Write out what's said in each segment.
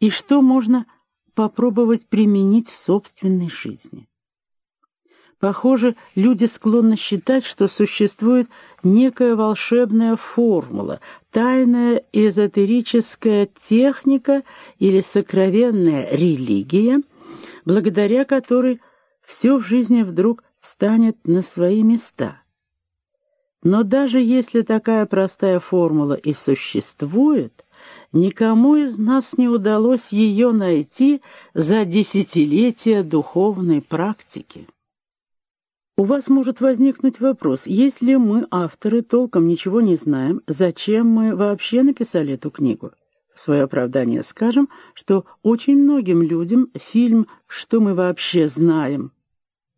и что можно попробовать применить в собственной жизни. Похоже, люди склонны считать, что существует некая волшебная формула, тайная эзотерическая техника или сокровенная религия, благодаря которой все в жизни вдруг встанет на свои места. Но даже если такая простая формула и существует, никому из нас не удалось ее найти за десятилетия духовной практики. У вас может возникнуть вопрос, если мы, авторы, толком ничего не знаем, зачем мы вообще написали эту книгу? В свое оправдание скажем, что очень многим людям фильм «Что мы вообще знаем»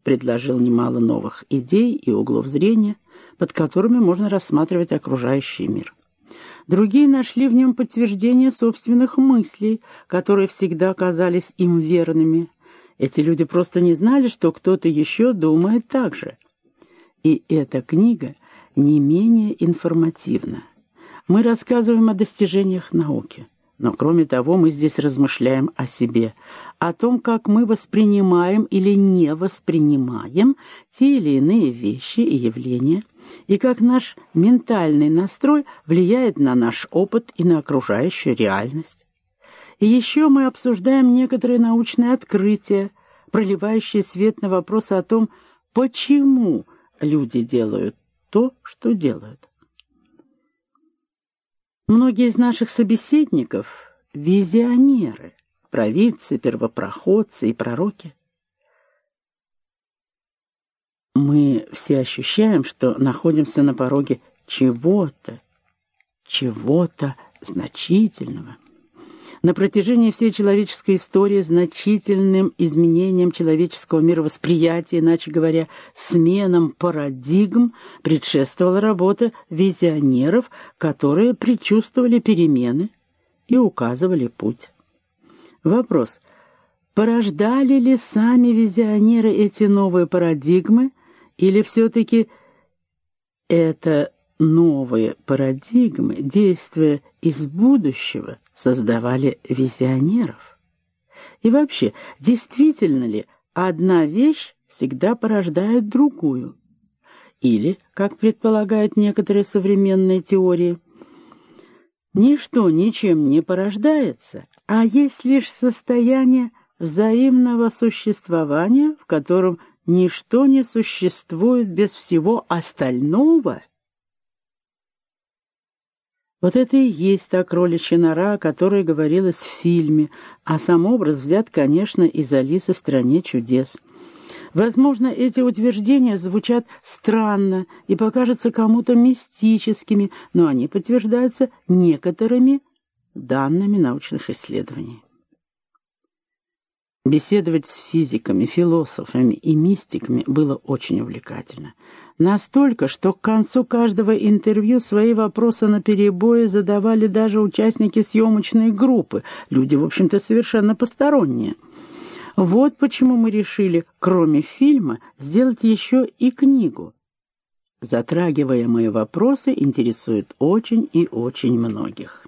предложил немало новых идей и углов зрения, под которыми можно рассматривать окружающий мир. Другие нашли в нем подтверждение собственных мыслей, которые всегда казались им верными, эти люди просто не знали, что кто-то еще думает так же. И эта книга не менее информативна. Мы рассказываем о достижениях науки. Но кроме того, мы здесь размышляем о себе, о том, как мы воспринимаем или не воспринимаем те или иные вещи и явления, и как наш ментальный настрой влияет на наш опыт и на окружающую реальность. И еще мы обсуждаем некоторые научные открытия, проливающие свет на вопросы о том, почему люди делают то, что делают. Многие из наших собеседников — визионеры, провидцы, первопроходцы и пророки. Мы все ощущаем, что находимся на пороге чего-то, чего-то значительного. На протяжении всей человеческой истории значительным изменением человеческого мировосприятия, иначе говоря, сменам парадигм, предшествовала работа визионеров, которые предчувствовали перемены и указывали путь. Вопрос. Порождали ли сами визионеры эти новые парадигмы, или все-таки это новые парадигмы, действия из будущего, создавали визионеров. И вообще, действительно ли одна вещь всегда порождает другую? Или, как предполагают некоторые современные теории, ничто ничем не порождается, а есть лишь состояние взаимного существования, в котором ничто не существует без всего остального – вот это и есть та кроличья нора, о которой говорилось в фильме, а сам образ взят, конечно, из «Алисы в стране чудес». Возможно, эти утверждения звучат странно и покажутся кому-то мистическими, но они подтверждаются некоторыми данными научных исследований. Беседовать с физиками, философами и мистиками было очень увлекательно. Настолько, что к концу каждого интервью свои вопросы на перебои задавали даже участники съемочной группы, люди, в общем-то, совершенно посторонние. Вот почему мы решили, кроме фильма, сделать еще и книгу. Затрагиваемые вопросы интересуют очень и очень многих.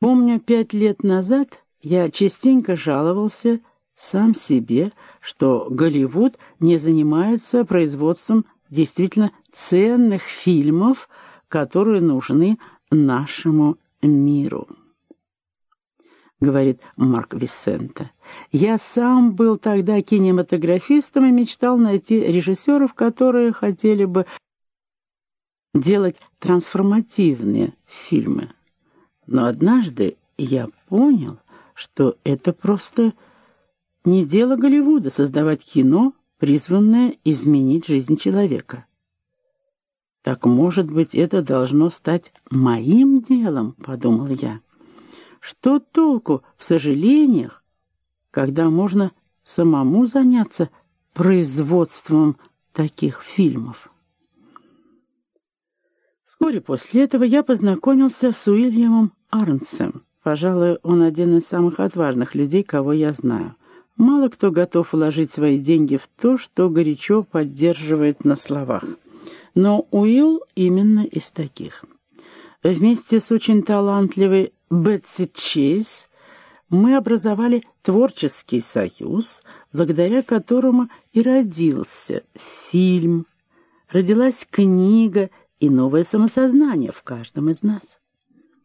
Помню, пять лет назад я частенько жаловался сам себе, что Голливуд не занимается производством действительно ценных фильмов, которые нужны нашему миру. Говорит Марк Висенте. Я сам был тогда кинематографистом и мечтал найти режиссеров, которые хотели бы делать трансформативные фильмы. Но однажды я понял, что это просто не дело Голливуда создавать кино, призванное изменить жизнь человека. «Так, может быть, это должно стать моим делом», — подумал я. «Что толку в сожалениях, когда можно самому заняться производством таких фильмов?» Вскоре после этого я познакомился с Уильямом Арнсом, Пожалуй, он один из самых отважных людей, кого я знаю. Мало кто готов вложить свои деньги в то, что горячо поддерживает на словах. Но Уилл именно из таких. Вместе с очень талантливой Бетси Чейз мы образовали творческий союз, благодаря которому и родился фильм, родилась книга и новое самосознание в каждом из нас.